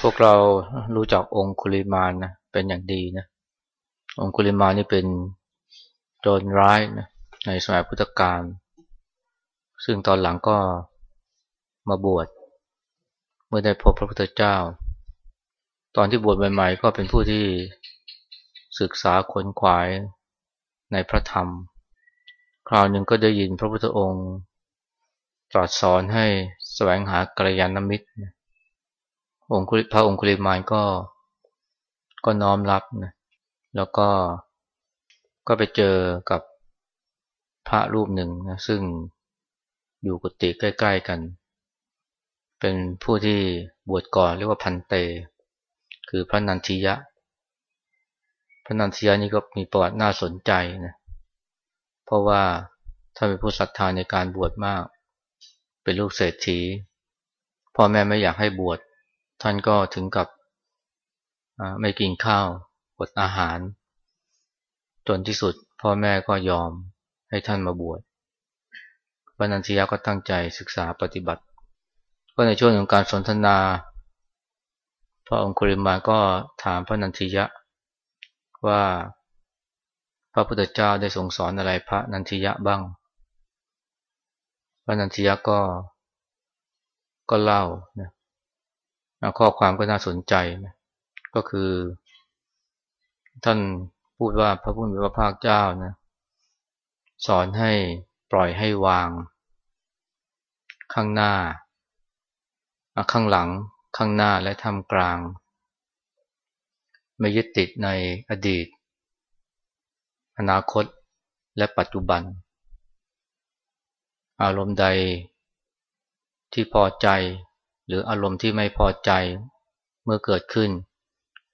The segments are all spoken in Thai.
พวกเรารู้จักองคุลิมานนะเป็นอย่างดีนะองคุลิมานนี่เป็นโจรร้ายนะในสมัยพุทธกาลซึ่งตอนหลังก็มาบวชเมื่อได้พบพระพุทธเจ้า ตอนที่บวชใหม่ๆก็เป็นผู้ที่ศึกษาค้นขวายในพระธรรม คราวหนึ่งก็ได้ยินพระพุทธองค์ตรัสสอนให้แสวงหากัลยาณมิตร องค์พระองคุลิมานก็ก็น้อมรับนะแล้วก็ก็ไปเจอกับพระรูปหนึ่งนะซึ่งอยู่กุฏิใกล้ ๆ กัน เป็นผู้ที่บวชก่อนเรียกว่าพันเต คือพระนันทิยะ พระนันทิยะนี่ก็มีประวัติน่าสนใจนะเพราะว่าถ้านเป็นผู้ศรัทธาในการบวชมาก เป็นลูกเศรษฐีพ่อแม่ไม่อยากให้บวช ท่านก็ถึงกับไม่กินข้าวอดอาหาร จนที่สุดพ่อแม่ก็ยอมให้ท่านมาบวชพระนันทิยะก็ตั้งใจศึกษาปฏิบัติ ก็ในช่วงของการสนทนา พระองคุริมาก็ถามพระนันทิยะว่าพระพุทธเจ้าได้ทรงสอนอะไรพระนันทิยะบ้าง พระนันทิยะก็ก็เล่านะ ข้อความก็น่าสนใจนะก็คือ ท่านพูดว่าพระผู้มีพระภาคเจ้านะสอนให้ปล่อยให้วาง ข้างหน้า ข้างหลัง ข้างหน้าและท่ามกลาง ไม่ยึดติดในอดีต อนาคตและปัจจุบัน อารมณ์ใดที่พอใจ หรืออารมณ์ที่ไม่พอใจเมื่อเกิดขึ้น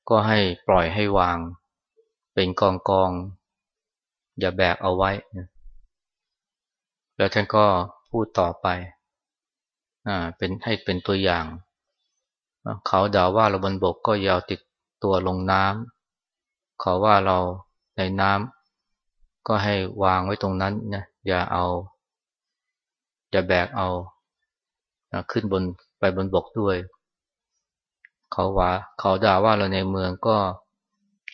ก็ให้ปล่อยให้วาง เป็นกองกอง อย่าแบกเอาไว้ แล้วท่านก็พูดต่อไปอ่าเป็นให้เป็นตัวอย่าง เขาด่าว่าเราบนบกก็ยาวติดตัวลงน้ำเขาว่าเราในน้ำก็ให้วางไว้ตรงนั้นนะอย่าเอา อย่าแบกเอาขึ้นบน ไปบนบกด้วย เขาว่าเขาด่าว่าเราในเมืองก็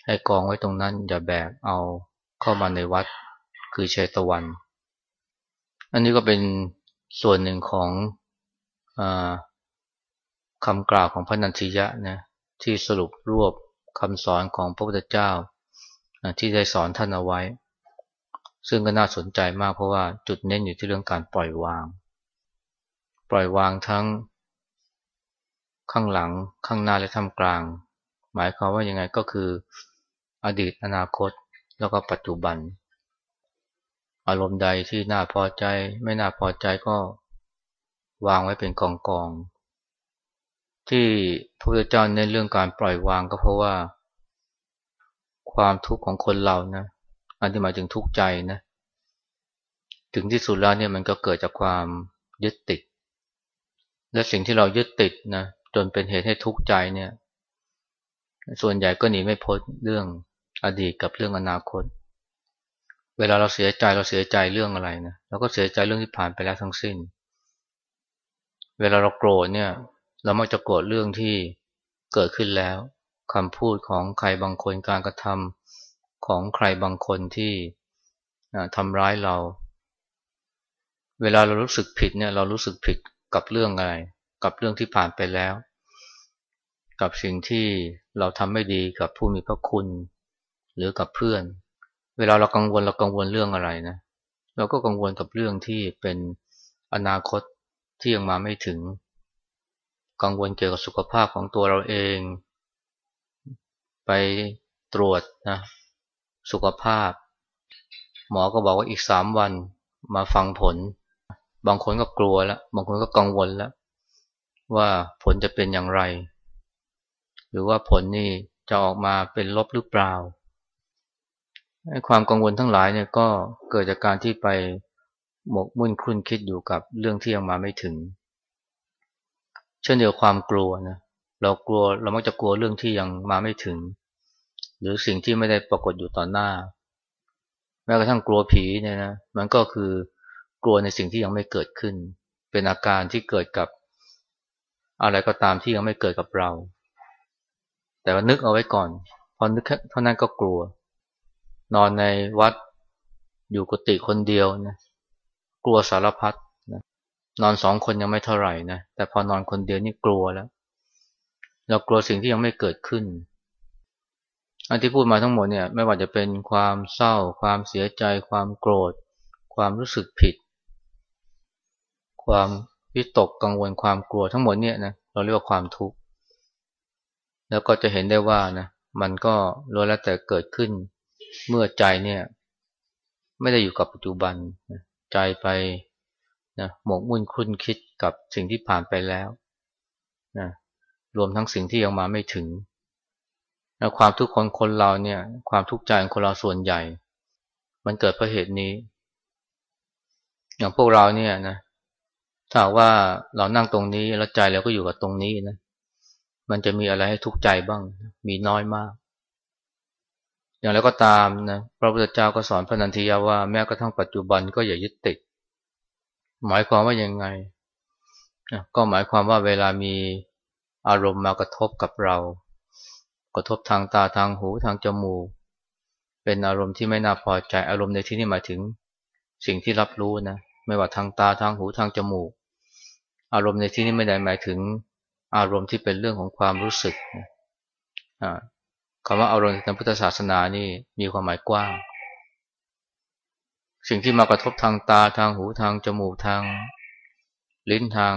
ให้กองไว้ตรงนั้น อย่าแบกเอาเข้ามาในวัดคือเชตวัน อันนี้ก็เป็นส่วนหนึ่งของอคำกล่าวของพระนันทิยะนะที่สรุปรวบคำสอนของพระพุทธเจ้าที่ได้สอนท่านเอาไว้ ซึ่งก็น่าสนใจมากเพราะว่าจุดเน้นอยู่ที่เรื่องการปล่อยวาง ปล่อยวางทั้ง ข้างหลังข้างหน้าและท่ามกลาง หมายความว่ายังไงก็คือ อดีตอนาคตแล้วก็ปัจจุบัน อารมณ์ใดที่น่าพอใจไม่น่าพอใจก็วางไว้เป็นกองกอง ที่พระพุทธเจ้าเน้นเรื่องการปล่อยวางก็เพราะว่า ความทุกข์ของคนเรานะอันที่หมายถึงทุกข์ใจนะถึงที่สุดแล้วเนี่ยมันก็เกิดจากความยึดติด และสิ่งที่เรายึดติดนะ จนเป็นเหตุให้ทุกข์ใจเนี่ย ส่วนใหญ่ก็หนีไม่พ้นเรื่องอดีตกับเรื่องอนาคต เวลาเราเสียใจเราเสียใจเรื่องอะไรนะเราก็เสียใจเรื่องที่ผ่านไปแล้วทั้งสิ้น เวลาเราโกรธเนี่ย เรามักจะโกรธเรื่องที่เกิดขึ้นแล้วคำพูดของใครบางคนการกระทำของใครบางคนที่ทำร้ายเรา เวลาเรารู้สึกผิดเนี่ย เรารู้สึกผิดกับเรื่องอะไร กับเรื่องที่ผ่านไปแล้ว กับสิ่งที่เราทำไม่ดีกับผู้มีพระคุณ หรือกับเพื่อน เวลาเรากังวลเรากังวลเรื่องอะไรนะ เราก็กังวลกับเรื่องที่เป็นอนาคตที่ยังมาไม่ถึง กังวลเกี่ยวกับสุขภาพของตัวเราเอง ไปตรวจนะสุขภาพ หมอก็บอกว่าอีกสามวันมาฟังผล บางคนก็กลัวแล้ว บางคนก็กังวลแล้ว ว่าผลจะเป็นอย่างไร หรือว่าผลนี่จะออกมาเป็นลบหรือเปล่า ความกังวลทั้งหลายเนี่ยก็เกิดจากการที่ไปหมกมุ่นคุ้นคิดอยู่กับเรื่องที่ยังมาไม่ถึง เช่นเดียวความกลัวนะเรากลัวเรามักจะกลัวเรื่องที่ยังมาไม่ถึง หรือสิ่งที่ไม่ได้ปรากฏอยู่ต่อหน้า แม้กระทั่งกลัวผีเนี่ยนะมันก็คือกลัวในสิ่งที่ยังไม่เกิดขึ้น เป็นอาการที่เกิดกับ อะไรก็ตามที่ยังไม่เกิดกับเรา แต่ว่านึกเอาไว้ก่อน พอนึกเท่านั้นก็กลัว นอนในวัดอยู่กุฏิคนเดียวนะกลัวสารพัดนะนอนสองคนยังไม่เท่าไหร่นะแต่พอนอนคนเดียวนี่กลัวแล้ว เรากลัวสิ่งที่ยังไม่เกิดขึ้นอันที่พูดมาทั้งหมดเนี่ยไม่ว่าจะเป็นความเศร้า ความเสียใจ ความโกรธ ความรู้สึกผิด ความ วิตกกังวลความกลัวทั้งหมดเนี่ยนะเราเรียกว่าความทุกข์แล้วก็จะเห็นได้ว่านะมันก็ล้วนแล้วแต่เกิดขึ้น เมื่อใจเนี่ย ไม่ได้อยู่กับปัจจุบันใจไปนะหมกมุ่นคุ้นคิดกับสิ่งที่ผ่านไปแล้วนะรวมทั้งสิ่งที่ยังมาไม่ถึงนะความทุกข์ของคนเราเนี่ย ความทุกข์ใจของคนเราส่วนใหญ่ มันเกิดเพราะเหตุนี้ อย่างพวกเราเนี่ยนะ ถ้าว่าเรานั่งตรงนี้แล้วใจเราก็อยู่กับตรงนี้นะ มันจะมีอะไรให้ทุกข์ใจบ้าง มีน้อยมาก อย่างไรก็ตามนะพระพุทธเจ้าก็สอนพระนันทิยาว่าแม้กระทั่งปัจจุบันก็อย่ายึดติด หมายความว่ายังไง ก็หมายความว่าเวลามีอารมณ์มากระทบกับเรา กระทบทางตาทางหูทางจมูก เป็นอารมณ์ที่ไม่น่าพอใจ อารมณ์ในที่นี้หมายถึงสิ่งที่รับรู้นะ ไม่ว่าทางตาทางหูทางจมูก อารมณ์ในที่นี้ไม่ได้หมายถึงอารมณ์ที่เป็นเรื่องของความรู้สึกคำว่าอารมณ์ในพุทธศาสนานี่มีความหมายกว้าง สิ่งที่มากระทบทางตาทางหูทางจมูกทาง ลิ้นทาง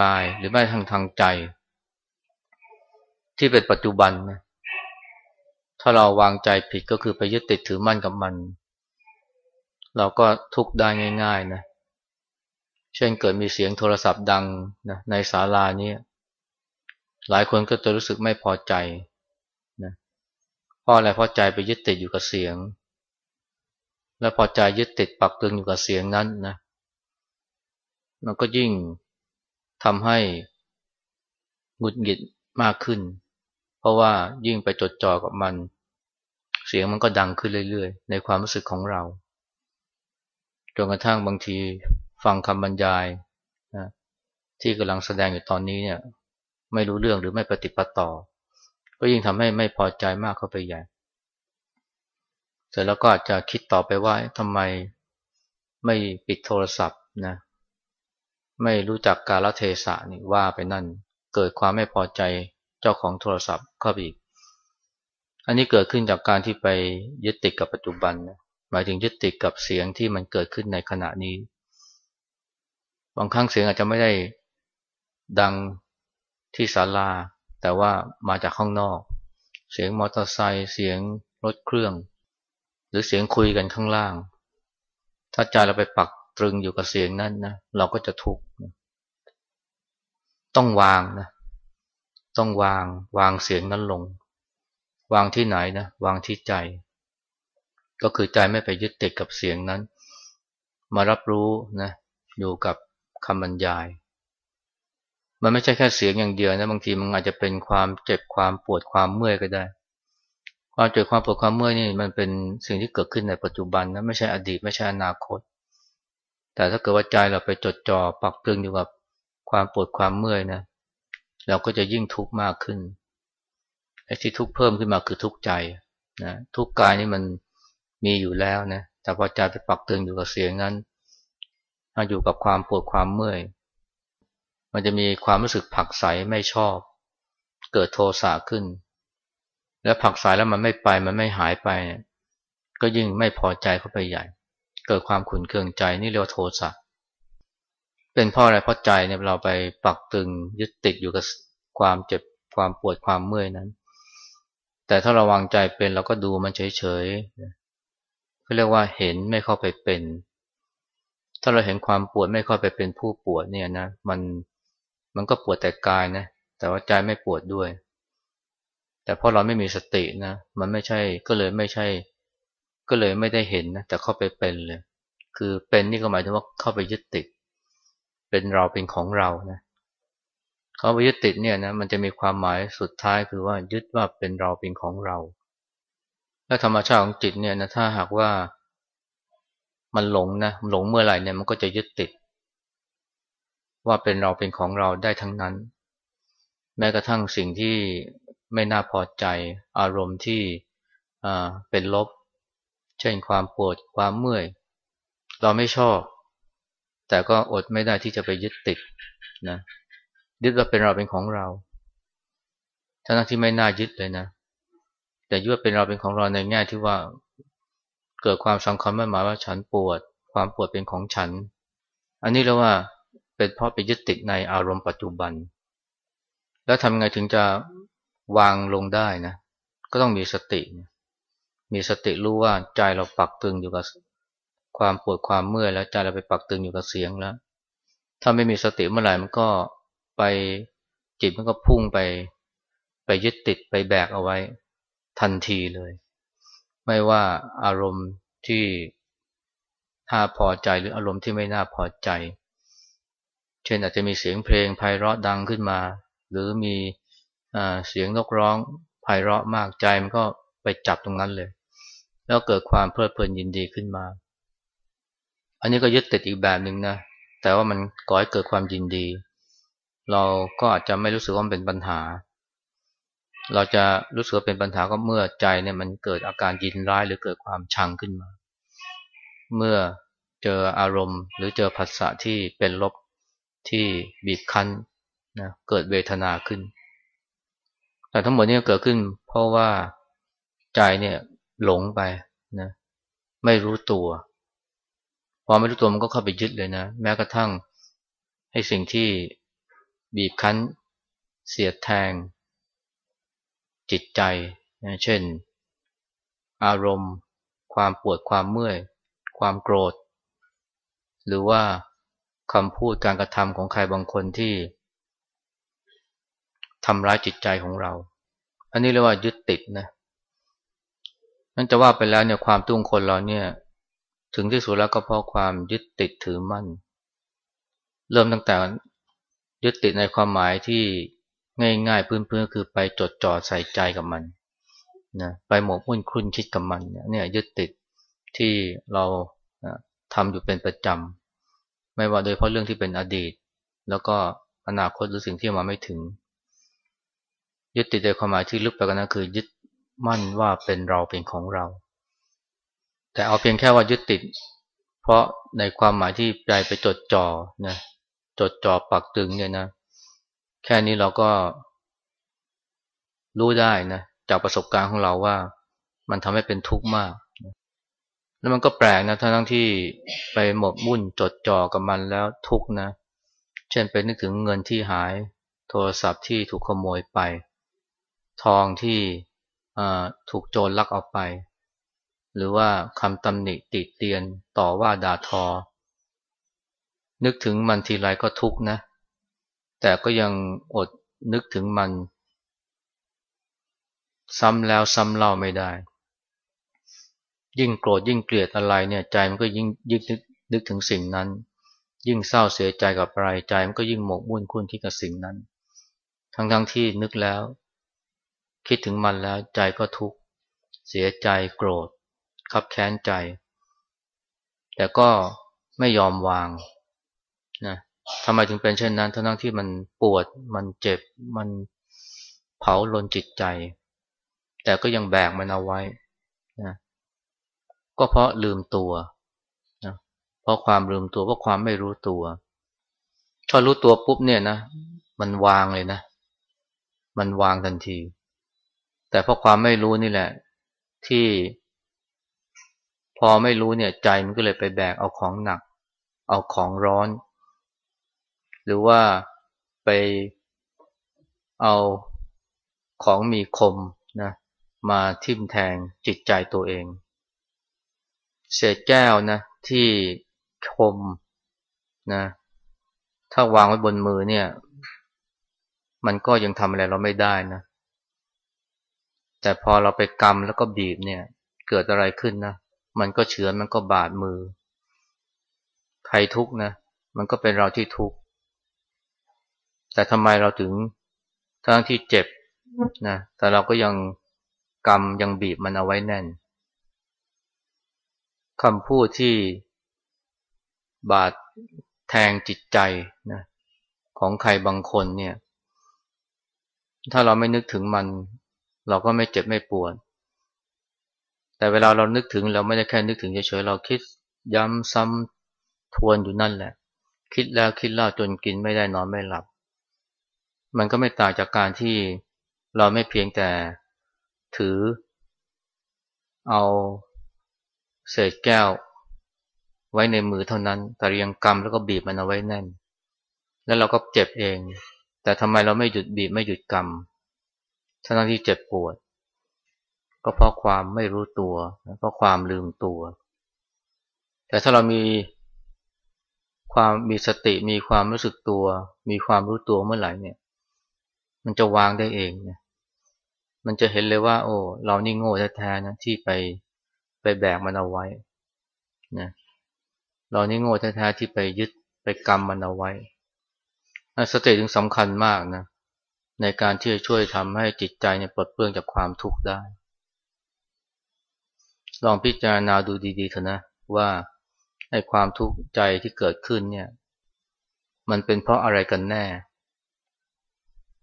กาย หรือไม่ทางทางใจ ที่เป็นปัจจุบันนะถ้าเราวางใจผิดก็คือไปยึดติดถือมั่นกับมัน เราก็ทุกข์ได้ง่าย ๆ นะเช่นเกิดมีเสียงโทรศัพท์ดังนะในศาลานี้หลายคนก็จะรู้สึกไม่พอใจนะเพราะอะไรเพราะใจไปยึดติดอยู่กับเสียง และพอใจยึดติดปักตึงอยู่กับเสียงนั้นนะมันก็ยิ่งทำให้หงุดหงิดมากขึ้น เพราะว่ายิ่งไปจดจ่อกับมัน เสียงมันก็ดังขึ้นเรื่อยๆ ในความรู้สึกของเราจนกระทั่งบางที ฟังคำบรรยายนะที่กำลังแสดงอยู่ตอนนี้เนี่ย ไม่รู้เรื่องหรือไม่ปฏิปต่อ ก็ยิ่งทำให้ไม่พอใจมากเข้าไปใหญ่เสร็จแล้วก็อาจจะคิดต่อไปว่าทำไมไม่ปิดโทรศัพท์นะไม่รู้จักกาลเทศะนี่ว่าไปนั่น เกิดความไม่พอใจเจ้าของโทรศัพท์เข้าไปอีก อันนี้เกิดขึ้นจากการที่ไปยึดติดกับปัจจุบันนะหมายถึงยึดติดกับเสียงที่มันเกิดขึ้นในขณะนี้ บางครั้งเสียงอาจจะไม่ได้ดังที่ศาลา แต่ว่ามาจากข้างนอก เสียงมอเตอร์ไซค์เสียงรถเครื่อง หรือเสียงคุยกันข้างล่าง ถ้าใจเราไปปักตรึงอยู่กับเสียงนั้นนะเราก็จะทุกข์ต้องวางนะต้องวางวางเสียงนั้นลง วางที่ไหนนะวางที่ใจ ก็คือใจไม่ไปยึดติดกับเสียงนั้น มารับรู้นะอยู่กับ คำบรรยาย มันไม่ใช่แค่เสียงอย่างเดียวนะบางทีมันอาจจะเป็นความเจ็บความปวดความเมื่อยก็ได้ ความเจ็บความปวดความเมื่อยนี่มันเป็นสิ่งที่เกิดขึ้นในปัจจุบันนะไม่ใช่อดีตไม่ใช่อนาคต แต่ถ้าเกิดว่าใจเราไปจดจ่อปักตึงอยู่กับความปวดความเมื่อยนะเราก็จะยิ่งทุกข์มากขึ้นไอ้ที่ทุกข์เพิ่มขึ้นมาคือทุกข์ใจนะทุกข์กายนี่มันมีอยู่แล้วนะแต่พอใจไปปักตึงอยู่กับเสียงนั้น อยู่กับความปวดความเมื่อย มันจะมีความรู้สึกผักใสไม่ชอบ เกิดโทสะขึ้น แล้วผักใสแล้วมันไม่ไปมันไม่หายไป ก็ยิ่งไม่พอใจเข้าไปใหญ่ เกิดความขุนเคืองใจนี่เรียกว่าโทสะเป็นเพราะอะไรเพราะใจเนี่ยเราไปปักตึงยึดติดอยู่กับความเจ็บความปวดความเมื่อยนั้น แต่ถ้าเราวางใจเป็นเราก็ดูมันเฉยๆเขาเรียกว่าเห็นไม่เข้าไปเป็น ถ้าเราเห็นความปวดไม่เข้าไปเป็นผู้ปวดเนี่ยนะ มันมันก็ปวดแต่กายนะ แต่ว่าใจไม่ปวดด้วย แต่พอเราไม่มีสตินะ มันไม่ใช่ก็เลยไม่ใช่ ก็เลยไม่ได้เห็นนะ แต่เข้าไปเป็นเลย คือเป็นนี่ก็หมายถึงว่าเข้าไปยึดติด เป็นเราเป็นของเรานะเขาไปยึดติดเนี่ยนะ มันจะมีความหมายสุดท้ายคือว่ายึดว่าเป็นเราเป็นของเรา และธรรมชาติของจิตเนี่ยนะ ถ้าหากว่า มันหลงนะหลงเมื่อไหร่เนี่ยมันก็จะยึดติด ว่าเป็นเราเป็นของเราได้ทั้งนั้น แม้กระทั่งสิ่งที่ไม่น่าพอใจอารมณ์ที่เป็นลบ เช่นความปวดความเมื่อย เราไม่ชอบ แต่ก็อดไม่ได้ที่จะไปยึดติดนะยึดว่าเป็นเราเป็นของเราทั้งที่ไม่น่ายึดเลยนะแต่ยึดว่าเป็นเราเป็นของเราในแง่ที่ว่า เกิดความสำคัญไม่หมายว่าฉันปวด ความปวดเป็นของฉัน อันนี้เรียกว่าเป็นเพราะไปยึดติดในอารมณ์ปัจจุบัน แล้วทำไงถึงจะวางลงได้นะ ก็ต้องมีสติ มีสติรู้ว่าใจเราปักตึงอยู่กับความปวดความเมื่อยแล้วใจเราไปปักตึงอยู่กับเสียงแล้ว ถ้าไม่มีสติเมื่อไหร่มันก็ไปจิตมันก็พุ่งไป ไปยึดติดไปแบกเอาไว้ทันทีเลย ไม่ว่าอารมณ์ที่น่าพอใจหรืออารมณ์ที่ไม่น่าพอใจ เช่นอาจจะมีเสียงเพลงไพเราะดังขึ้นมา หรือมีเสียงนกร้องไพเราะมากใจมันก็ไปจับตรงนั้นเลย แล้วเกิดความเพลิดเพลินยินดีขึ้นมา อันนี้ก็ยึดติดอีกแบบหนึ่งนะ แต่ว่ามันก่อให้เกิดความยินดี เราก็อาจจะไม่รู้สึกว่ามันเป็นปัญหา เราจะรู้สึกเป็นปัญหาก็เมื่อใจเนี่ยมันเกิดอาการยินร้ายหรือเกิดความชังขึ้นมา เมื่อเจออารมณ์ หรือเจอผัสสะที่เป็นลบที่บีบคั้นนะเกิดเวทนาขึ้น แต่ทั้งหมดนี้เกิดขึ้น เพราะว่าใจเนี่ยหลงไปนะไม่รู้ตัวพอไม่รู้ตัวมันก็เข้าไปยึดเลยนะ แม้กระทั่งให้สิ่งที่บีบคั้น เสียดแทง จิตใจนะเช่น อารมณ์ ความปวดความเมื่อย ความโกรธ หรือว่าคำพูดการกระทำของใครบางคนที่ทำร้ายจิตใจของเรา อันนี้เรียกว่ายึดติดนะนั่นจะว่าไปแล้วเนี่ยความตุ้งคนเราเนี่ย ถึงที่สุดแล้วก็เพราะความยึดติดถือมั่น เริ่มตั้งแต่ยึดติดในความหมายที่ ง่ายๆพื้นๆคือไปจดจ่อใส่ใจกับมันนะไปหมกมุ่นคุ้นคิดกับมันเนี่ยยึดติดที่เราทำอยู่เป็นประจำไม่ว่าโดยเพราะเรื่องที่เป็นอดีต แล้วก็อนาคตหรือสิ่งที่มาไม่ถึง ยึดติดในความหมายที่ลึกไปกันนั้นคือยึดมั่นว่าเป็นเราเป็นของเรา แต่เอาเพียงแค่ว่ายึดติด เพราะในความหมายที่ใจไปจดจ่อนะจดจ่อปักตึงเนี่ยนะ แค่นี้เราก็รู้ได้นะจากประสบการณ์ของเราว่า มันทำให้เป็นทุกข์มาก แล้วมันก็แปลกนะทั้งที่ไปหมกมุ่นจดจ่อกับมันแล้วทุกข์นะ เช่นไปนึกถึงเงินที่หาย โทรศัพท์ที่ถูกขโมยไป ทองที่ถูกโจรลักเอาไป หรือว่าคำตำหนิติเตียนต่อว่าด่าทอ นึกถึงมันทีไรก็ทุกข์นะ แต่ก็ยังอดนึกถึงมัน ซ้ำแล้วซ้ำเล่าไม่ได้ ยิ่งโกรธยิ่งเกลียดอะไรเนี่ยใจมันก็ยิ่งยิ่งนึกนึกถึงสิ่งนั้น ยิ่งเศร้าเสียใจกับอะไรใจมันก็ยิ่งหมกมุ่นคุ้นที่กับสิ่งนั้น ทั้งทั้งที่นึกแล้ว คิดถึงมันแล้วใจก็ทุกข์เสียใจโกรธขับแค้นใจ แต่ก็ไม่ยอมวาง ทำไมถึงเป็นเช่นนั้น ทั้งที่มันปวด มันเจ็บ มันเผาลนจิตใจ แต่ก็ยังแบกมันเอาไว้นะก็เพราะลืมตัวนะเพราะความลืมตัว เพราะความไม่รู้ตัวถ้ารู้ตัวปุ๊บเนี่ยนะ มันวางเลยนะ มันวางทันที แต่เพราะความไม่รู้นี่แหละ ที่ พอไม่รู้เนี่ยใจมันก็เลยไปแบกเอาของหนัก เอาของร้อน หรือว่าไปเอาของมีคมนะมาทิ่มแทงจิตใจตัวเอง เศษแก้วนะที่คมนะถ้าวางไว้บนมือเนี่ย มันก็ยังทำอะไรเราไม่ได้นะ แต่พอเราไปกำแล้วก็บีบเนี่ย เกิดอะไรขึ้นนะมันก็เฉือนมันก็บาดมือ ใครทุกนะ มันก็เป็นเราที่ทุกข์ แต่ทำไมเราถึงทั้งที่เจ็บนะแต่เราก็ยังกำยังบีบมันเอาไว้แน่นคำพูดที่บาดแทงจิตใจนะของใครบางคนเนี่ย ถ้าเราไม่นึกถึงมัน เราก็ไม่เจ็บไม่ปวด แต่เวลาเรานึกถึงเราไม่ได้แค่นึกถึงเฉยๆเราคิดย้ำซ้ำทวนอยู่นั่นแหละ คิดแล้วคิดเล่าจนกินไม่ได้นอนไม่หลับ มันก็ไม่ต่างจากการที่เราไม่เพียงแต่ถือ เอาเศษแก้ว ไว้ในมือเท่านั้น แต่ยังกำแล้วก็บีบมันเอาไว้แน่น แล้วเราก็เจ็บเอง แต่ทำไมเราไม่หยุดบีบไม่หยุดกำทั้งที่เจ็บปวด ก็เพราะความไม่รู้ตัว เพราะความลืมตัว แต่ถ้าเรามีความมีสติมีความรู้สึกตัว มีความรู้ตัวเมื่อไหร่เนี่ย มันจะวางได้เองเนี่ยมันจะเห็นเลยว่า โอ้เรานี่โง่แท้ๆนะที่ไปไปแบกมันเอาไว้นะเรานี่โง่แท้ๆที่ไปยึดไปกรรมมันเอาไว้สติถึงสำคัญมากนะในการที่จะช่วยทำให้จิตใจเนี่ยปลดเปลื้องจากความทุกข์ได้ ลองพิจารณาดูดีๆเถอะนะว่าไอ้ความทุกข์ใจที่เกิดขึ้นเนี่ย มันเป็นเพราะอะไรกันแน่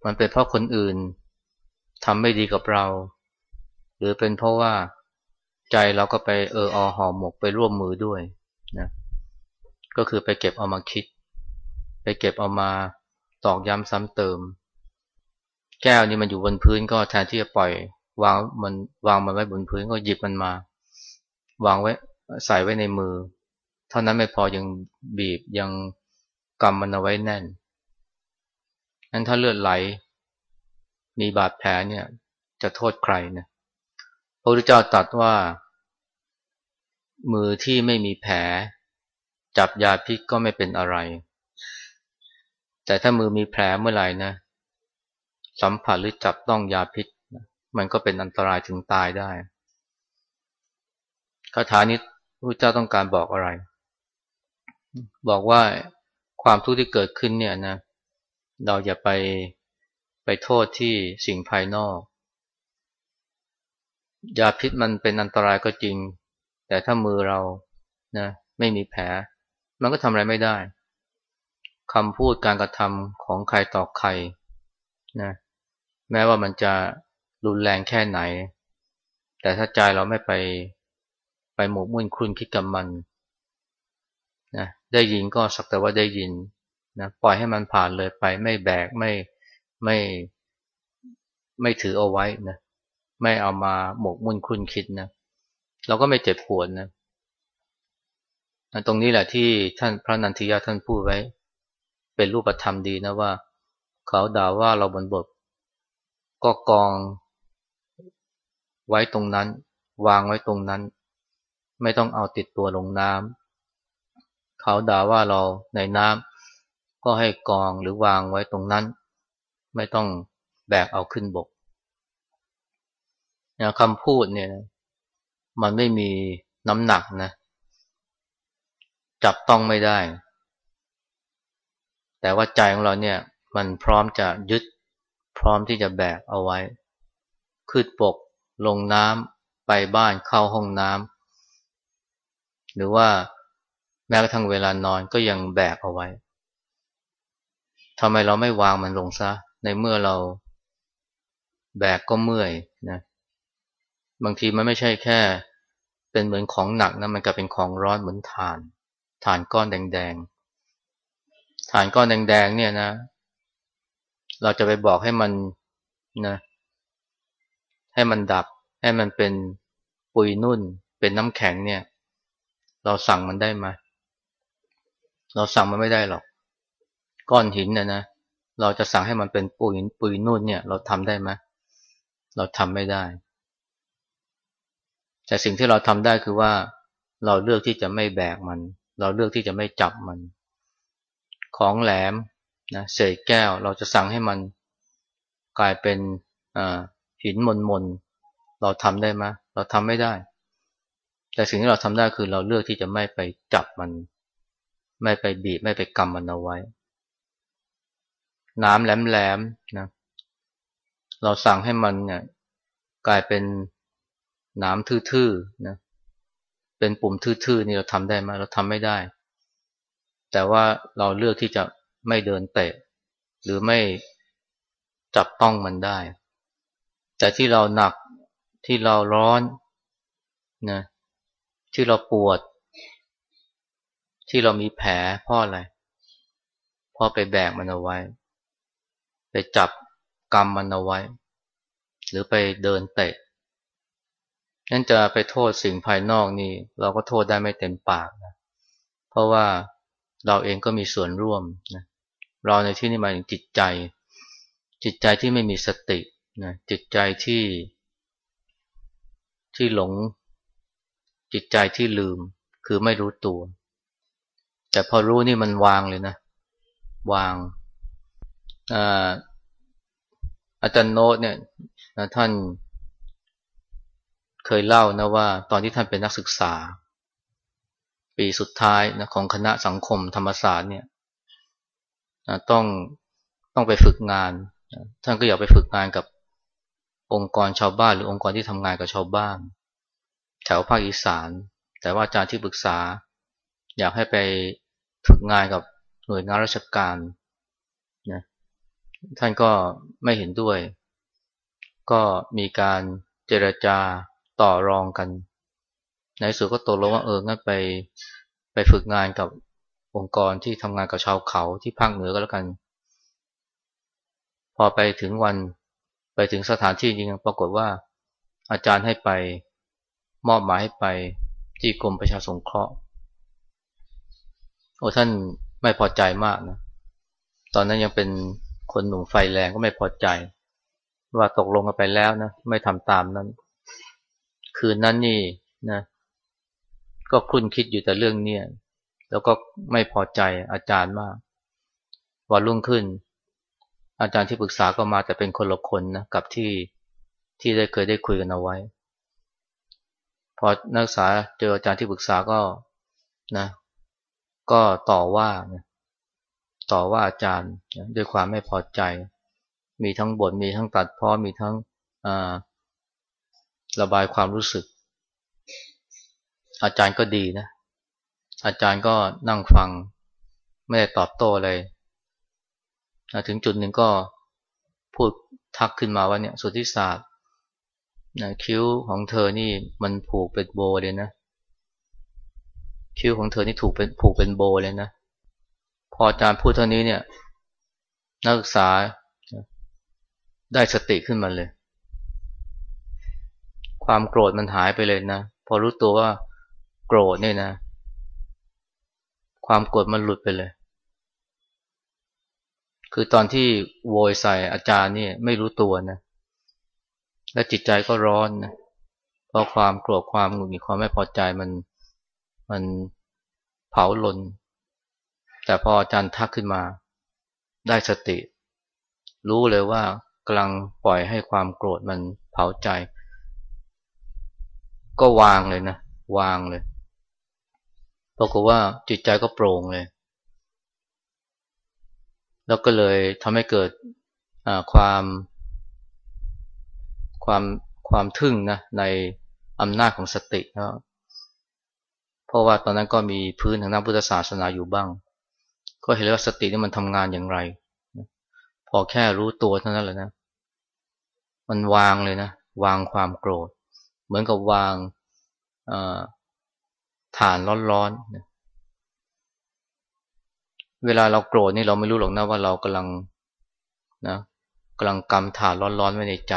มันเป็นเพราะคนอื่นทำไม่ดีกับเรา หรือเป็นเพราะว่าใจเราก็ไปเอออหอหมกไปร่วมมือด้วยนะก็คือไปเก็บเอามาคิด ไปเก็บเอามาตอกย้ำซ้ำเติม แก้วนี่มันอยู่บนพื้นก็แทนที่จะปล่อยวางมันวางมันไว้บนพื้นก็หยิบมันมา วางไว้ใส่ไว้ในมือ เท่านั้นไม่พอยังบีบยังกำมันเอาไว้แน่น นั้นถ้าเลือดไหล มีบาดแผลเนี่ย จะโทษใครนะพระพุทธเจ้าตรัสว่า มือที่ไม่มีแผล จับยาพิษก็ไม่เป็นอะไร แต่ถ้ามือมีแผลเมื่อไหร่นะ สัมผัสหรือจับต้องยาพิษ มันก็เป็นอันตรายถึงตายได้คาถานี้พระเจ้าต้องการบอกอะไร บอกว่าความทุกข์ที่เกิดขึ้นเนี่ยนะเเราอย่าไปไปโทษที่สิ่งภายนอก ยาพิษมันเป็นอันตรายก็จริง แต่ถ้ามือเรานะไม่มีแผล มันก็ทำอะไรไม่ได้คำพูดการกระทำของใครต่อใครนะแม้ว่ามันจะรุนแรงแค่ไหน แต่ถ้าใจเราไม่ไปไปหมกมุ่นคุนคิดกับมันนะได้ยินก็สักแต่ว่าได้ยิน นะปล่อยให้มันผ่านเลยไป ไม่แบกไม่ไม่ไม่ถือเอาไว้นะไม่เอามาหมกมุ่นคุ้นคิดนะเราก็ไม่เจ็บปวดนะตรงนี้แหละที่ท่านพระนันทิยาท่านพูดไว้ เป็นรูปธรรมดีนะว่า เขาด่าว่าเราบนบทก็กองไว้ตรงนั้น วางไว้ตรงนั้น ไม่ต้องเอาติดตัวลงน้ำเขาด่าว่าเราในน้ำ ก็ให้กองหรือวางไว้ตรงนั้น ไม่ต้องแบกเอาขึ้นบกนะคำพูดเนี่ยมันไม่มีน้ำหนักนะ จับต้องไม่ได้ แต่ว่าใจของเราเนี่ย มันพร้อมจะยึด พร้อมที่จะแบกเอาไว้ ขึ้นบกลงน้ำไปบ้านเข้าห้องน้ำหรือว่าแม้กระทั่งเวลานอนก็ยังแบกเอาไว้ ทำไมเราไม่วางมันลงซะ ในเมื่อเราแบกก็เมื่อยนะ บางทีมันไม่ใช่แค่ เป็นเหมือนของหนักนะ มันก็เป็นของร้อนเหมือนถ่าน ถ่านก้อนแดงๆ ถ่านก้อนแดงๆ เนี่ยนะ เราจะไปบอกให้มันนะ ให้มันดับ ให้มันเป็นปุยนุ่น เป็นน้ำแข็งเนี่ย เราสั่งมันได้ไหมเราสั่งมันไม่ได้หรอก ก้อนหินเนี่ยนะเราจะสั่งให้มันเป็นปุยปุยนุ่นเนี่ย เราทำได้ไหมเราทำไม่ได้ แต่สิ่งที่เราทำได้คือว่า เราเลือกที่จะไม่แบกมัน เราเลือกที่จะไม่จับมัน ของแหลมนะเศษแก้ว เราจะสั่งให้มันกลายเป็นหินมนมนเราทำได้ไหมเราทำไม่ได้ แต่สิ่งที่เราทำได้คือเราเลือกที่จะไม่ไปจับมัน ไม่ไปบีบไม่ไปกำมันเอาไว้ น้ำแหลมๆนะเราสั่งให้มันเนี่ยกลายเป็นน้ำทื่อๆนะเป็นปุ่มทื่อๆนี่เราทำได้ไหมเราทำไม่ได้ แต่ว่าเราเลือกที่จะไม่เดินเตะ หรือไม่จับต้องมันได้ แต่ที่เราหนักที่เราร้อนนะที่เราปวด ที่เรามีแผลเพราะอะไรเพราะไปแบกมันเอาไว้ ไปจับกรรมมันเอาไว้ หรือไปเดินเตะนั่นจะไปโทษสิ่งภายนอกนี่ เราก็โทษได้ไม่เต็มปากนะเพราะว่าเราเองก็มีส่วนร่วมนะเราในที่นี้หมายถึงจิตใจ จิตใจที่ไม่มีสตินะจิตใจที่ที่หลง จิตใจที่ลืม คือไม่รู้ตัว แต่พอรู้นี่มันวางเลยนะ วาง อาจารย์โน้ตเนี่ยท่านเคยเล่านะว่า ตอนที่ท่านเป็นนักศึกษา ปีสุดท้ายนะของคณะสังคมธรรมศาสตร์เนี่ยต้องต้องไปฝึกงาน ท่านก็อยากไปฝึกงานกับองค์กรชาวบ้านหรือองค์กรที่ทำงานกับชาวบ้าน แถวภาคอีสาน แต่ว่าอาจารย์ที่ปรึกษา อยากให้ไปฝึกงานกับหน่วยงานราชการนะ ท่านก็ไม่เห็นด้วย ก็มีการเจรจาต่อรองกัน ในสุดก็ตกลงว่าเอองั้นไปไปฝึกงานกับองค์กรที่ทำงานกับชาวเขาที่ภาคเหนือก็แล้วกัน พอไปถึงวันไปถึงสถานที่จริงปรากฏว่า อาจารย์ให้ไปมอบหมายให้ไปที่กรมประชาสงเคราะห์โอ้ท่านไม่พอใจมากนะตอนนั้นยังเป็น คนหนุ่มไฟแรงก็ไม่พอใจ ว่าตกลงกันไปแล้วนะ ไม่ทำตามนั้น คืนนั้นนี่นะ ก็คุ้นคิดอยู่แต่เรื่องเนี้ยแล้วก็ไม่พอใจอาจารย์มากวันรุ่งขึ้น อาจารย์ที่ปรึกษาก็มาแต่เป็นคนละคนนะกับที่ที่ได้เคยได้คุยกันเอาไว้ พอนักศึกษาเจออาจารย์ที่ปรึกษาก็นะ ก็ต่อว่านะ ต่อว่าอาจารย์ด้วยความไม่พอใจ มีทั้งบทมีทั้งตัดพ้อมีทั้งระบายความรู้สึก อาจารย์ก็ดีนะ อาจารย์ก็นั่งฟัง ไม่ได้ตอบโต้เลยถึงจุดหนึ่งก็พูดทักขึ้นมาว่าเนี่ยสุทธิศาสตร์นะคิ้วของเธอนี่มันผูกเป็นโบเลยนะ คิ้วของเธอนี่ถูกเป็นผูกเป็นโบเลยนะ ออาจารย์พูดเท่านี้เนี่ย นักศึกษาได้สติขึ้นมาเลย ความโกรธมันหายไปเลยนะ พอรู้ตัวว่าโกรธเนี่ยนะ ความโกรธมันหลุดไปเลย คือตอนที่โวยใส่อาจารย์นี่ไม่รู้ตัวนะ และจิตใจก็ร้อนนะ เพราะความโกรธความหงุดหงิดความไม่พอใจมันมันเผาลน แต่พออาจารย์ทักขึ้นมาได้สติ รู้เลยว่ากำลังปล่อยให้ความโกรธมันเผาใจ ก็วางเลยนะ วางเลยปรากฏว่าจิตใจก็โปร่งเลย แล้วก็เลยทำให้เกิดความ ความความทึ่งนะในอำนาจของสตินะเพราะว่าตอนนั้นก็มีพื้นทางนักพุทธศาสนาอยู่บ้าง ก็เห็นว่าสตินี่มันทำงานอย่างไร พอแค่รู้ตัวเท่านั้นแหละนะ มันวางเลยนะ วางความโกรธ เหมือนกับวางฐานร้อนๆนะเวลาเราโกรธนี่เราไม่รู้หรอกนะว่าเรากำลังนะกำลังกำฐานร้อนๆไว้ในใจ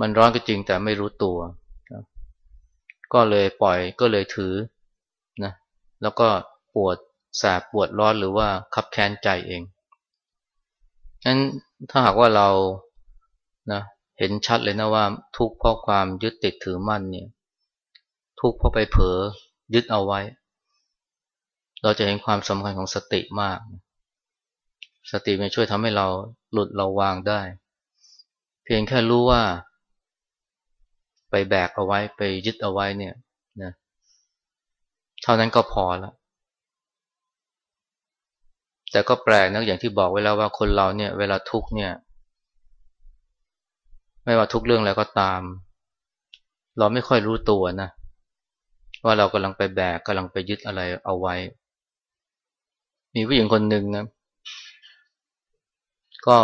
มันร้อนก็จริงแต่ไม่รู้ตัวนะก็เลยปล่อยก็เลยถือนะแล้วก็ปวด แสบปวดร้อนหรือว่าคับแค้นใจเองนั้นถ้าหากว่าเรานะเห็นชัดเลยนะว่าทุกข์เพราะความยึดติดถือมั่นเนี่ย ทุกข์เพราะไปเผลอยึดเอาไว้ เราจะเห็นความสำคัญของสติมาก สติมันช่วยทำให้เราหลุดเราวางได้ เพียงแค่รู้ว่า ไปแบกเอาไว้ไปยึดเอาไว้เนี่ยนะเท่านั้นก็พอแล้ว แต่ก็แปลกนะอย่างที่บอกไว้แล้วว่าคนเราเนี่ย เวลาทุกเนี่ย ไม่ว่าทุกเรื่องอะไรก็ตาม เราไม่ค่อยรู้ตัวนะว่าเรากำลังไปแบกกำลังไปยึดอะไรเอาไว้ มีผู้หญิงคนหนึ่งนะ ก็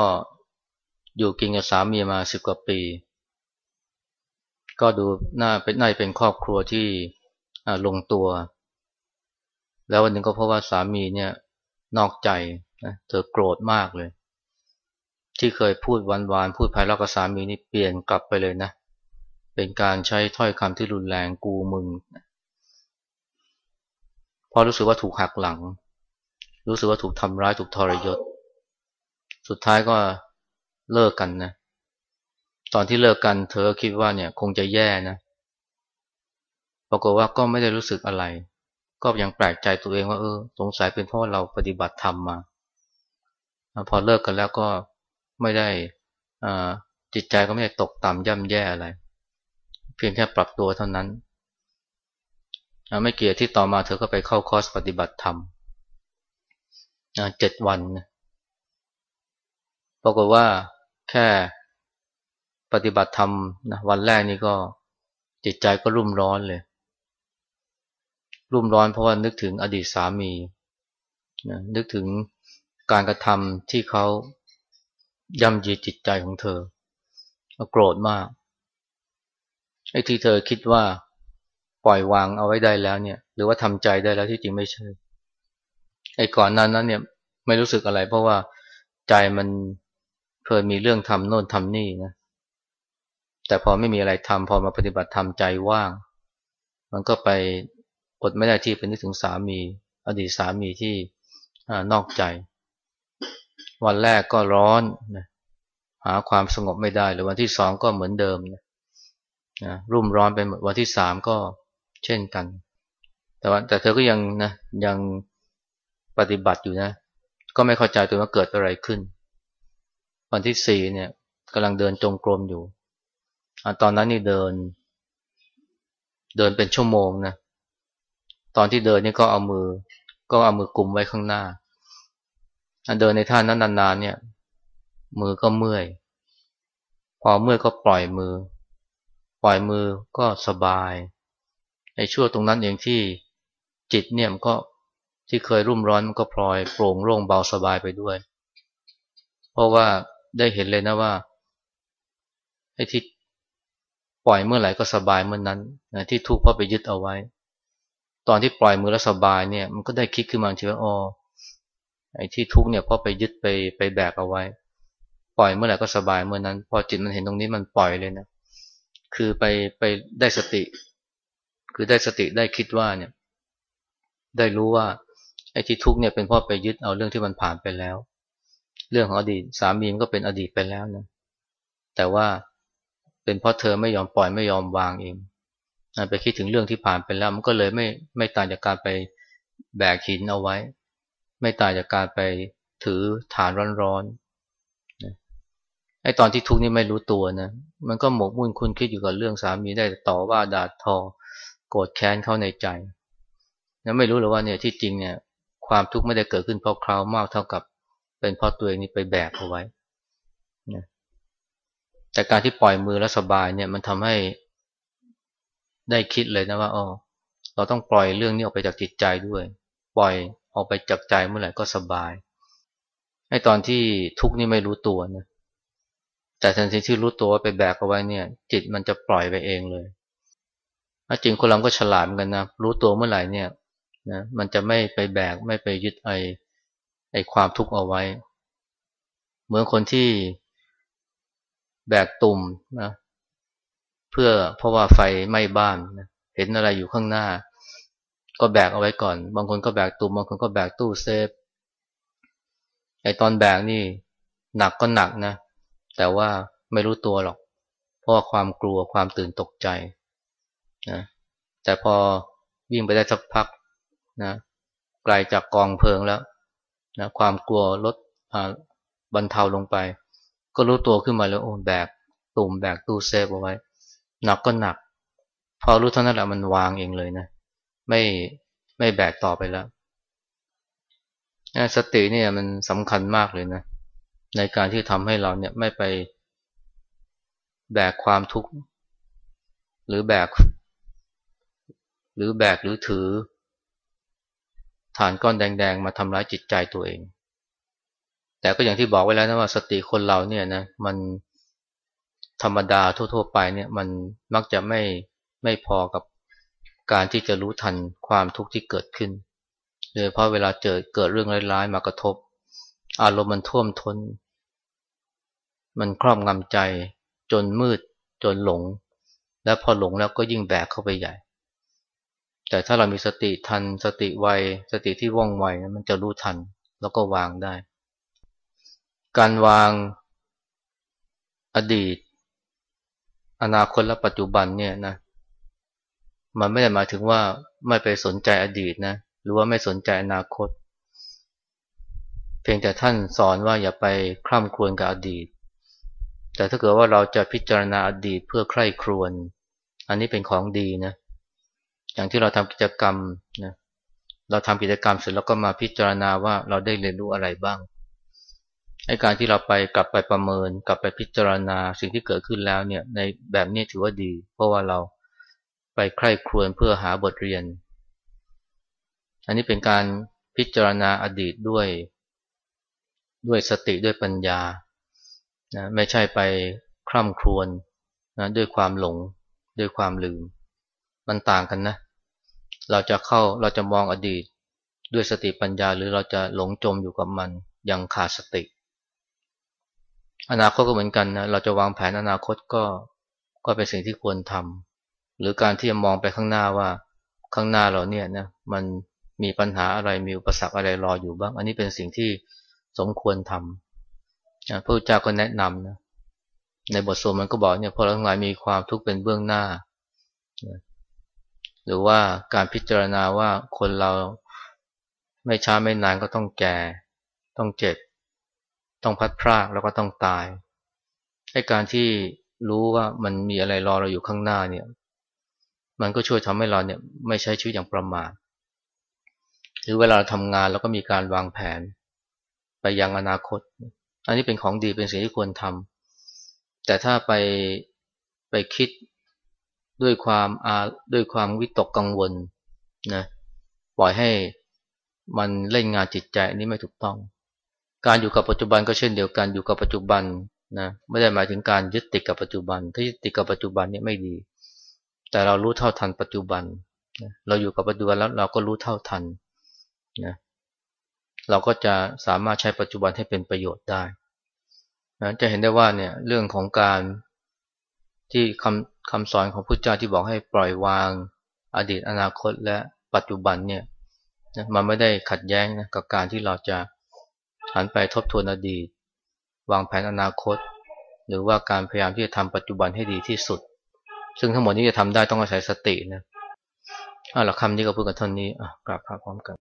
อยู่กินกับสามีมาสิบกว่าปี ก็ดูน่าเป็นน่าเป็นครอบครัวที่ลงตัว แล้ววันหนึ่งก็เพราะว่าสามีเนี่ย นอกใจนะเธอโกรธมากเลย ที่เคยพูดหวานๆพูดภายเรากับสามีนี่เปลี่ยนกลับไปเลยนะ เป็นการใช้ถ้อยคำที่รุนแรงกูมึงพราะรู้สึกว่าถูกหักหลัง รู้สึกว่าถูกทำร้ายถูกทรยศ สุดท้ายก็เลิกกันนะ ตอนที่เลิกกันเธอคิดว่าเนี่ยคงจะแย่นะ ปรากฏว่าก็ไม่ได้รู้สึกอะไร ก็ยังแปลกใจตัวเองว่าเออสงสัยเป็นเพราะเราปฏิบัติธรรมมา พอเลิกกันแล้วก็ไม่ได้จิตใจก็ไม่ได้ตกต่ำย่ำแย่อะไร เพียงแค่ปรับตัวเท่านั้น ไม่เกี่ยวที่ต่อมาเธอก็ไปเข้าคอร์สปฏิบัติธรรมเจ็ดวันปรากฏว่าแค่ปฏิบัติธรรมนะวันแรกนี่ก็จิตใจก็รุ่มร้อนเลย รุ่มร้อนเพราะว่านึกถึงอดีตสามีนะนึกถึงการกระทำที่เขาย่ำยีจิตใจของเธอโกรธมากไอ้ที่เธอคิดว่าปล่อยวางเอาไว้ได้แล้วเนี่ย หรือว่าทำใจได้แล้วที่จริงไม่ใช่ไอ้ก่อนนั้นนั้นเนี่ยไม่รู้สึกอะไร เพราะว่าใจมันเพลินมีเรื่องทำโน่นทำนี่นะแต่พอไม่มีอะไรทำพอมาปฏิบัติทำใจว่าง มันก็ไป อดไม่ได้ที่เป็นนึกถึงสามี อดีตสามีที่นอกใจ วันแรกก็ร้อนนะหาความสงบไม่ได้หรือวันที่สองก็เหมือนเดิมนะรุ่มร้อนไปหมดวันที่สามก็เช่นกัน แต่ว่าแต่เธอก็ยังนะยังปฏิบัติอยู่นะ ก็ไม่เข้าใจตัวว่าเกิดอะไรขึ้น วันที่สี่เนี่ยกำลังเดินจงกรมอยู่อตอนนั้นนี่เดิน เดินเป็นชั่วโมงนะ ตอนที่เดินนี่ก็เอามือ ก็เอามือกุมไว้ข้างหน้าเดินในท่านั้นนานๆเนี่ย มือก็เมื่อย พอเมื่อยก็ปล่อยมือ ปล่อยมือก็สบายในช่วตรงนั้นเองที่จิตเนี่ยมันก็ที่เคยรุ่มร้อนมันก็พลอยโปร่งโล่งเบาสบายไปด้วย เพราะว่าได้เห็นเลยนะว่าไอ้ที่ปล่อยเมื่อไหร่ก็สบายเมื่อนนั้นนะที่ทุกข์เพราะไปยึดเอาไว้ ตอนที่ปล่อยมือแล้วสบายเนี่ย มันก็ได้คิดขึ้นมาทีว่าอ๋อไอ้ที่ทุกข์เนี่ยเพราะไปยึดไปไปแบกเอาไว้ ปล่อยเมื่อไหร่ก็สบายเมื่อนั้น พอจิตมันเห็นตรงนี้มันปล่อยเลยนะคือไปไปได้สติ คือได้สติได้คิดว่าเนี่ย ได้รู้ว่าไอ้ที่ทุกเนี่ยเป็นเพราะไปยึดเอาเรื่องที่มันผ่านไปแล้ว เรื่องของอดีตสามีมันก็เป็นอดีตไปแล้วนะแต่ว่าเป็นเพราะเธอไม่ยอมปล่อยไม่ยอมวางเอง ไปคิดถึงเรื่องที่ผ่านไปแล้ว มันก็เลยไม่ไม่ต่างจากการไปแบกหินเอาไว้ ไม่ต่างจากการไปถือฐานร้อนๆไอ้ตอนที่ทุกนี่ไม่รู้ตัวนะ มันก็หมกมุ่นคุณคิดอยู่กับเรื่องสามีได้ต่อว่าด่าทอ โกรธแค้นเข้าในใจแล้วไม่รู้หรอว่าเนี่ยที่จริงเนี่ย ความทุกข์ไม่ได้เกิดขึ้นเพราะคราวมากเท่ากับ เป็นเพราะตัวเองนี่ไปแบกเอาไว้นะแต่การที่ปล่อยมือแล้วสบายเนี่ยมันทำให้ ได้คิดเลยนะว่าอ๋อเราต้องปล่อยเรื่องนี้ออกไปจากจิตใจด้วย ปล่อยออกไปจากใจเมื่อไหร่ก็สบายให้ตอนที่ทุกข์นี่ไม่รู้ตัวนะแต่ทันทีที่รู้ตัวว่าไปแบกเอาไว้เนี่ย จิตมันจะปล่อยไปเองเลยจริงคนเราก็ฉลาดกันนะรู้ตัวเมื่อไหร่เนี่ยนะมันจะไม่ไปแบกไม่ไปยึดไอไอความทุกข์เอาไว้ เหมือนคนที่แบกตุ่มนะ เพื่อเพราะว่าไฟไหม้บ้านนะเห็นอะไรอยู่ข้างหน้า ก็แบกเอาไว้ก่อน บางคนก็แบกตุ่มบางคนก็แบกตู้เซฟไอตอนแบกนี่หนักก็หนักนะ แต่ว่าไม่รู้ตัวหรอก เพราะความกลัวความตื่นตกใจนะแต่พอวิ่งไปได้สักพักนะไกลจากกองเพลิงแล้วนะความกลัวลดบรรเทาลงไป ก็รู้ตัวขึ้นมาแล้วโอ้แบกตุ่มแบกตู้เซฟเอาไว้ หนักก็หนัก พอรู้เท่านั้นแหละมันวางเองเลยนะ ไม่ไม่แบกต่อไปแล้วสติเนี่ยมันสำคัญมากเลยนะ ในการที่ทำให้เราเนี่ยไม่ไปแบกความทุกข์ หรือแบก หรือแบกหรือถือ ฐานก้อนแดง ๆ มาทำร้ายจิตใจตัวเอง แต่ก็อย่างที่บอกไว้แล้วนะว่าสติคนเราเนี่ยนะมัน ธรรมดาทั่ว ๆ ไปเนี่ยมันมักจะไม่ไม่พอกับการที่จะรู้ทันความทุกข์ที่เกิดขึ้น โดยเพราะเวลาเจอเกิดเรื่องร้ายๆ มากระทบ อารมณ์มันท่วมทน้น มันครอบงำใจ จนมืด จนหลง แล้วพอหลงแล้วก็ยิ่งแบกเข้าไปใหญ่ แต่ถ้าเรามีสติทันสติไวสติที่ว่องไวมันจะรู้ทันแล้วก็วางได้ การวางอดีต อนาคตและปัจจุบันเนี่ยนะ มันไม่ได้หมายถึงว่าไม่ไปสนใจอดีตนะ หรือว่าไม่สนใจอนาคต เพียงแต่ท่านสอนว่าอย่าไปคร่ำครวญกับอดีต แต่ถ้าเกิดว่าเราจะพิจารณาอดีตเพื่อใคร่ครวญ อันนี้เป็นของดีนะ อย่างที่เราทำกิจกรรมนะ เราทำกิจกรรมเสร็จแล้วก็มาพิจารณาว่าเราได้เรียนรู้อะไรบ้าง ไอ้การที่เราไปกลับไปประเมิน กลับไปพิจารณาสิ่งที่เกิดขึ้นแล้วเนี่ยในแบบนี้ถือว่าดี เพราะว่าเราไปใคร่ครวญเพื่อหาบทเรียน อันนี้เป็นการพิจารณาอดีตด้วย ด้วยสติด้วยปัญญานะไม่ใช่ไปคร่ำครวญนะด้วยความหลงด้วยความลืม มันต่างกันนะ เราจะเข้าเราจะมองอดีต ด้วยสติปัญญาหรือเราจะหลงจมอยู่กับมันอย่างขาดสติ อนาคตก็เหมือนกันนะเราจะวางแผนอนาคตก็ก็เป็นสิ่งที่ควรทำหรือการที่จะมองไปข้างหน้าว่าข้างหน้าเราเนี่ยนะมันมีปัญหาอะไรมีอุปสรรคอะไรรออยู่บ้าง อันนี้เป็นสิ่งที่สมควรทำพระพุทธเจ้าก็แนะนำนะในบทสวดมันก็บอกเนี่ยพอเราทั้งหลายมีความทุกข์เป็นเบื้องหน้า หรือว่าการพิจารณาว่าคนเราไม่ช้าไม่นานก็ต้องแก่ ต้องเจ็บ ต้องพัดพรากแล้วก็ต้องตายให้การที่รู้ว่ามันมีอะไรรอเราอยู่ข้างหน้าเนี่ย มันก็ช่วยทำให้เราเนี่ยไม่ใช้ชีวิตอย่างประมาทหรือเวลาเราทำงานเราก็มีการวางแผน ไปยังอนาคต อันนี้เป็นของดีเป็นสิ่งที่ควรทำแต่ถ้าไปไปคิดด้วยความอาด้วยความวิตกกังวลนะปล่อยให้มันเล่นงานจิตใจอันนี้ไม่ถูกต้อง การอยู่กับปัจจุบันก็เช่นเดียวกันอยู่กับปัจจุบันนะไม่ได้หมายถึงการยึดติดกับปัจจุบัน ถ้ายึดติดกับปัจจุบันนี่ไม่ดี แต่เรารู้เท่าทันปัจจุบันเราอยู่กับปัจจุบันแล้วเราก็รู้เท่าทันนะเราก็จะสามารถใช้ปัจจุบันให้เป็นประโยชน์ได้นะจะเห็นได้ว่าเนี่ยเรื่องของการที่คำคำสอนของพุทธเจ้าที่บอกให้ปล่อยวางอดีตอนาคตและปัจจุบันเนี่ยมันไม่ได้ขัดแย้งนะกับการที่เราจะ หันไปทบทวนอดีต วางแผนอนาคต หรือว่าการพยายามที่จะทำปัจจุบันให้ดีที่สุด ซึ่งทั้งหมดนี้จะทำได้ต้องอาศัยสตินะอะหลักคำนี้ก็พูดกันเท่านี้อะกราบพระพร้อมกัน